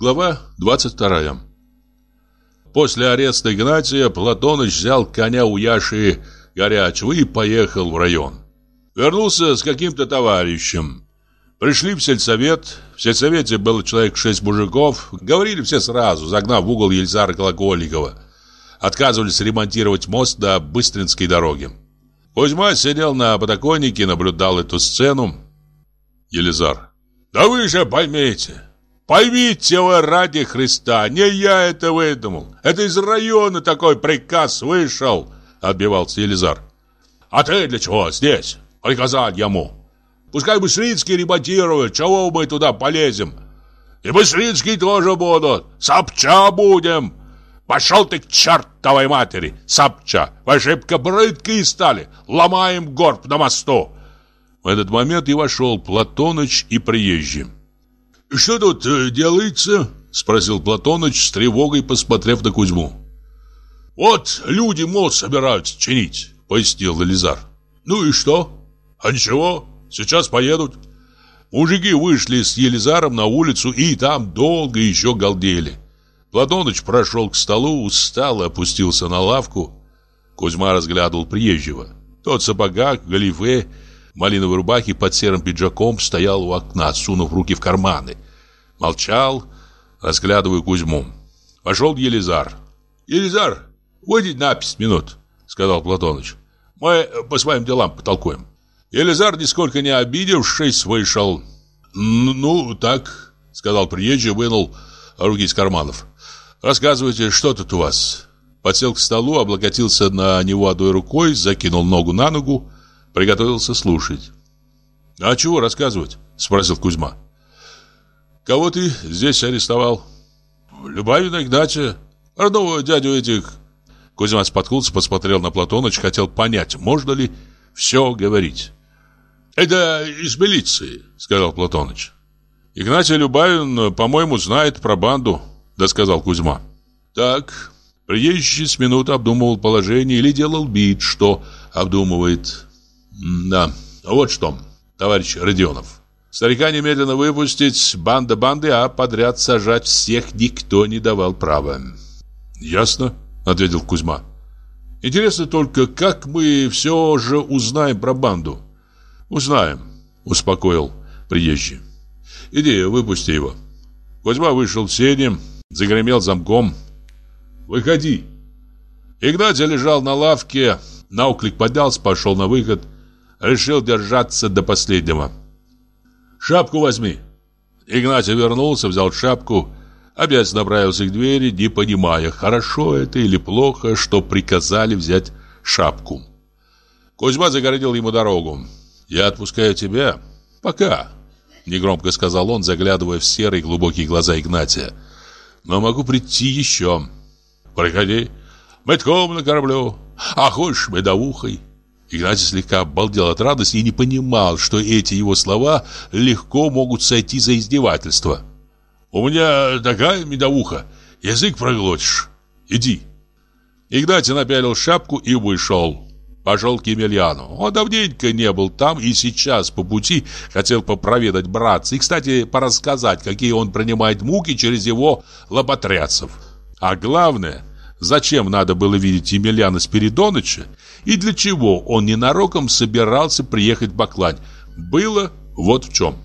Глава 22 После ареста Игнатия Платоныч взял коня у Яши Горячего и поехал в район. Вернулся с каким-то товарищем. Пришли в сельсовет. В сельсовете было человек шесть мужиков. Говорили все сразу, загнав в угол Ельзара Колокольникова. Отказывались ремонтировать мост до Быстринской дороги. Кузьма сидел на подоконнике и наблюдал эту сцену. Елизар. «Да вы же поймите, Поймите вы ради Христа, не я это выдумал. Это из района такой приказ вышел, отбивался Елизар. А ты для чего здесь? Приказать ему. Пускай Быстрицкий ремонтирует, чего мы туда полезем? И Быстрицкий тоже будут. Сапча будем. Пошел ты к чертовой матери, Сапча. Вы шибко брыдкие стали. Ломаем горб на мосту. В этот момент и вошел Платоныч и приезжий. «Что тут э, делается?» — спросил Платоныч с тревогой, посмотрев на Кузьму. «Вот люди мост собираются чинить», — пояснил Элизар. «Ну и что?» «А ничего, сейчас поедут». Мужики вышли с Елизаром на улицу и там долго еще галдели. Платоныч прошел к столу, устал опустился на лавку. Кузьма разглядывал приезжего. Тот в сапогах, галифе малиновой рубахе под серым пиджаком стоял у окна, сунув руки в карманы. Молчал, разглядывая Кузьму. Пошел Елизар. «Елизар, выйди на пять минут», — сказал Платоныч. «Мы по своим делам потолкуем». Елизар, нисколько не обидевшись, вышел. «Ну, так», — сказал приезжий, вынул руки из карманов. «Рассказывайте, что тут у вас?» Подсел к столу, облокотился на него одной рукой, закинул ногу на ногу, Приготовился слушать. «А чего рассказывать?» – спросил Кузьма. «Кого ты здесь арестовал?» «Любавина Игнатия, родного дядю этих». Кузьма споткнулся, посмотрел на Платоныч, хотел понять, можно ли все говорить. «Это из милиции», — сказал Платоныч. «Игнатий Любавин, по-моему, знает про банду», — досказал Кузьма. «Так, приезжий с минуты обдумывал положение или делал вид, что обдумывает. Да, вот что, товарищ Родионов. Старика немедленно выпустить, банда банды, а подряд сажать всех никто не давал права. Ясно, ответил Кузьма. Интересно только, как мы все же узнаем про банду? Узнаем, успокоил приезжий. Иди, выпусти его. Кузьма вышел в сене, загремел замком. Выходи. Игнатий лежал на лавке, науклик поднялся, пошел на выход решил держаться до последнего. «Шапку возьми!» Игнатий вернулся, взял шапку, опять направился к двери, не понимая, хорошо это или плохо, что приказали взять шапку. Кузьма загородил ему дорогу. «Я отпускаю тебя. Пока», — негромко сказал он, заглядывая в серые глубокие глаза Игнатия. «Но могу прийти еще. Приходи. Метком накормлю. А хочешь медовухой?» Игнатий слегка обалдел от радости и не понимал, что эти его слова легко могут сойти за издевательство. «У меня такая медовуха, язык проглотишь. Иди». Игнатий напялил шапку и вышел. Пошел к Емельяну. Он давненько не был там и сейчас по пути хотел попроведать братца и, кстати, порассказать, какие он принимает муки через его лоботрядцев. А главное, зачем надо было видеть Емельяна Спиридоныча и для чего он ненароком собирался приехать в Баклань, было вот в чем.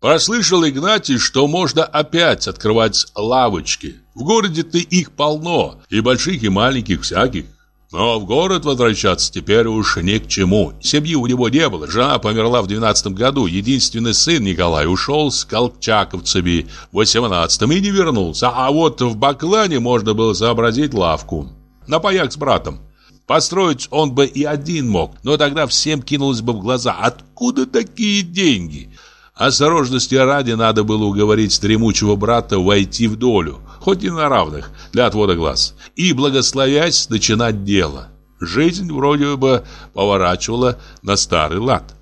Прослышал Игнатий, что можно опять открывать лавочки. В городе-то их полно, и больших, и маленьких, всяких. Но в город возвращаться теперь уж не к чему. Семьи у него не было. Жена померла в 12 году. Единственный сын Николай ушел с колчаковцами в 18 и не вернулся. А вот в Баклане можно было сообразить лавку. На паях с братом. Построить он бы и один мог, но тогда всем кинулось бы в глаза, откуда такие деньги? Осторожности ради надо было уговорить дремучего брата войти в долю, хоть и на равных, для отвода глаз, и, благословясь, начинать дело. Жизнь вроде бы поворачивала на старый лад.